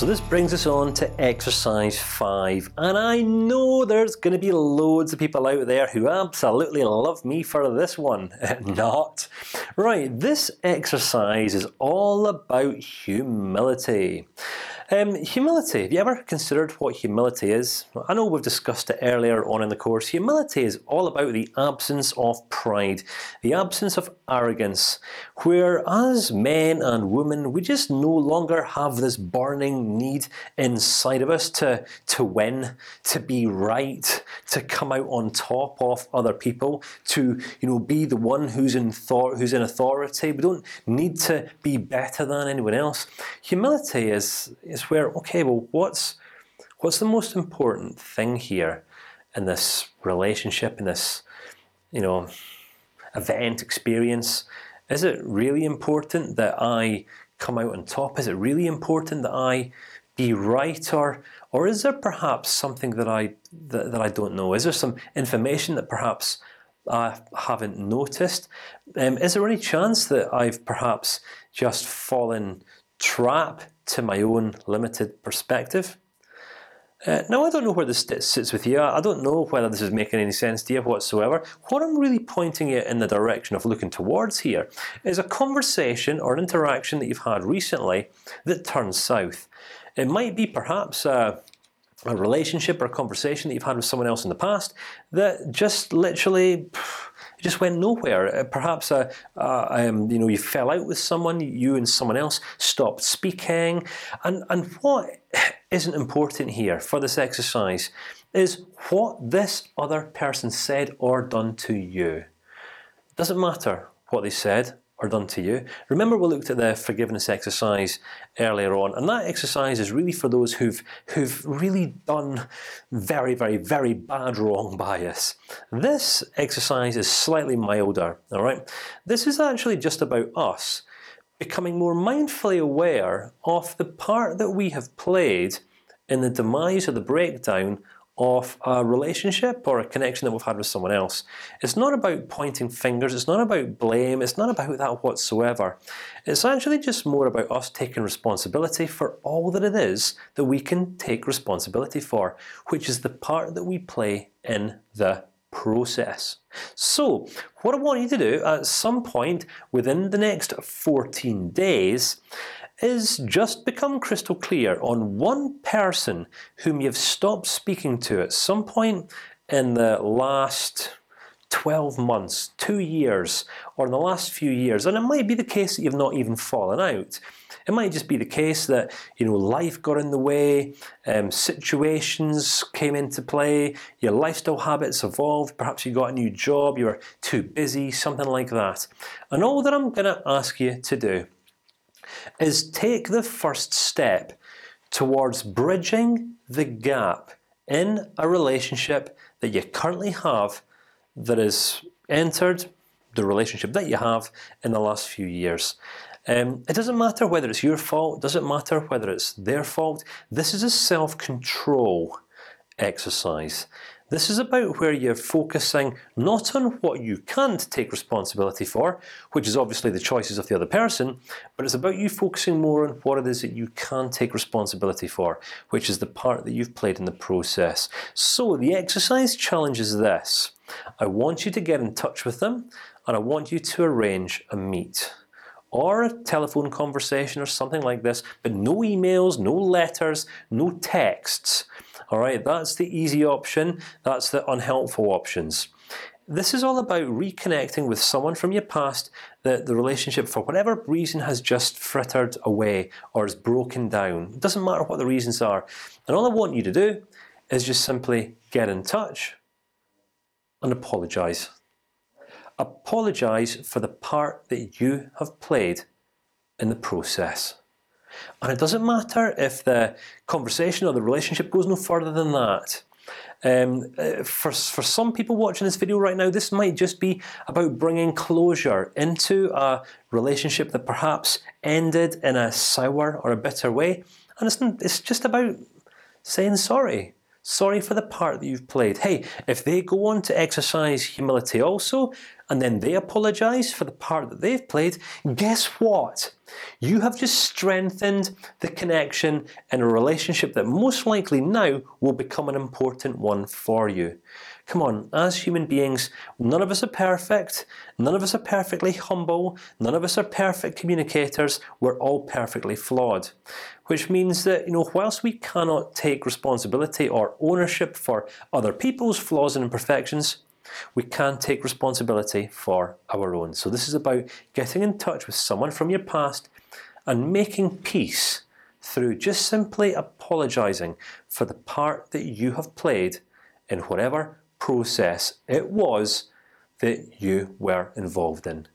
So this brings us on to exercise five, and I know there's going to be loads of people out there who absolutely love me for this one. Not right. This exercise is all about humility. Um, humility. Have you ever considered what humility is? I know we've discussed it earlier on in the course. Humility is all about the absence of pride, the absence of arrogance. Where as men and women, we just no longer have this burning need inside of us to to win, to be right, to come out on top of other people, to you know be the one who's in thought, who's in authority. We don't need to be better than anyone else. Humility is is where okay, well, what's what's the most important thing here in this relationship, in this you know event experience? Is it really important that I come out on top? Is it really important that I be right, or or is there perhaps something that I that, that I don't know? Is there some information that perhaps I haven't noticed? Um, is there any chance that I've perhaps just fallen trap to my own limited perspective? Uh, now I don't know where this sits with you. I don't know whether this is making any sense to you whatsoever. What I'm really pointing you in the direction of looking towards here is a conversation or an interaction that you've had recently that turns south. It might be perhaps a, a relationship or a conversation that you've had with someone else in the past that just literally it just went nowhere. Uh, perhaps uh, uh, um, you know you fell out with someone, you and someone else stopped speaking, and and what isn't important here for this exercise is what this other person said or done to you. It doesn't matter what they said or done to you. Remember, we looked at the forgiveness exercise earlier on, and that exercise is really for those who've who've really done very, very, very bad wrong by us. This exercise is slightly milder. All right, this is actually just about us becoming more mindfully aware of the part that we have played in the demise or the breakdown of a relationship or a connection that we've had with someone else. It's not about pointing fingers. It's not about blame. It's not about that whatsoever. It's actually just more about us taking responsibility for all that it is that we can take responsibility for, which is the part that we play in the process. So, what I want you to do at some point within the next 14 days is just become crystal clear on one person whom you've stopped speaking to at some point in the last 12 months, two years, or in the last few years, and it might be the case that you've not even fallen out. It might just be the case that you know life got in the way, um, situations came into play, your lifestyle habits evolved. Perhaps you got a new job, you were too busy, something like that. And all that I'm going to ask you to do is take the first step towards bridging the gap in a relationship that you currently have that has entered the relationship that you have in the last few years. Um, it doesn't matter whether it's your fault. Doesn't matter whether it's their fault. This is a self-control exercise. This is about where you're focusing not on what you can't take responsibility for, which is obviously the choices of the other person, but it's about you focusing more on what it is that you can take responsibility for, which is the part that you've played in the process. So the exercise challenge is this: I want you to get in touch with them, and I want you to arrange a meet or a telephone conversation or something like this, but no emails, no letters, no texts. All right, that's the easy option. That's the unhelpful options. This is all about reconnecting with someone from your past that the relationship, for whatever reason, has just frittered away or is broken down. It doesn't matter what the reasons are. And all I want you to do is just simply get in touch and apologize. Apologize for the part that you have played in the process. And it doesn't matter if the conversation or the relationship goes no further than that. Um, uh, for for some people watching this video right now, this might just be about bringing closure into a relationship that perhaps ended in a sour or a bitter way, and it's it's just about saying sorry. Sorry for the part that you've played. Hey, if they go on to exercise humility also, and then they apologize for the part that they've played, guess what? You have just strengthened the connection in a relationship that most likely now will become an important one for you. Come on, as human beings, none of us are perfect. None of us are perfectly humble. None of us are perfect communicators. We're all perfectly flawed, which means that you know, whilst we cannot take responsibility or ownership for other people's flaws and imperfections, we can take responsibility for our own. So this is about getting in touch with someone from your past and making peace through just simply apologizing for the part that you have played in whatever process it was that you were involved in.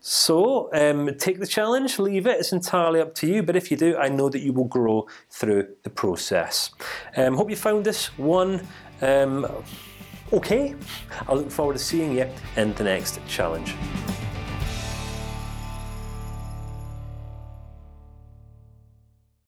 So um, take the challenge, leave it. It's entirely up to you. But if you do, I know that you will grow through the process. Um, hope you found this one um, okay. I look forward to seeing you in the next challenge.